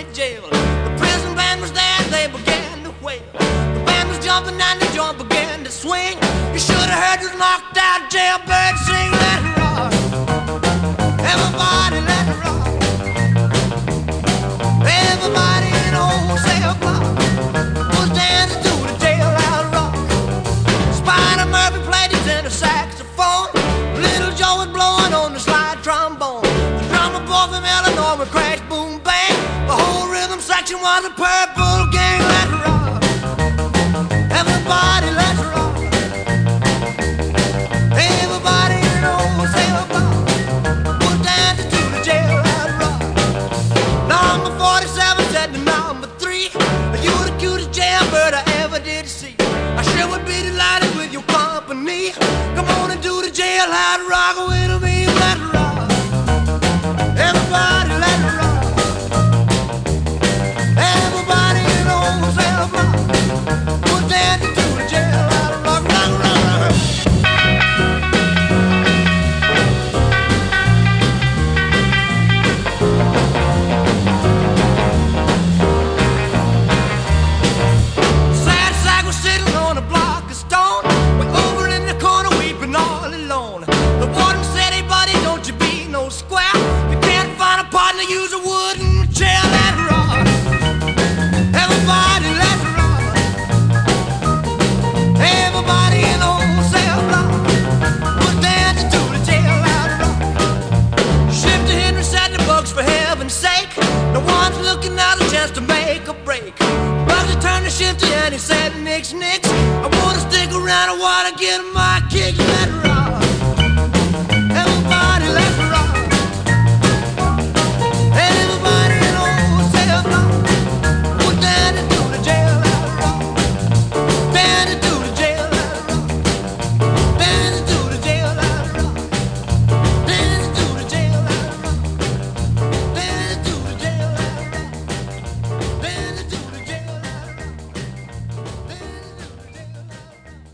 county jail. The prison band was there, they began to wail. The band was jumping and the joint began to swing. You should have heard those knocked out jailbirds sing. Was a purple rock. Everybody, let's rock. Everybody was dancing to the jailhouse rock. Number 47 said to number 3 You the cutest jailbird I ever did see I sure would be delighted with your company Come on and do the jailhouse rock with to Shifty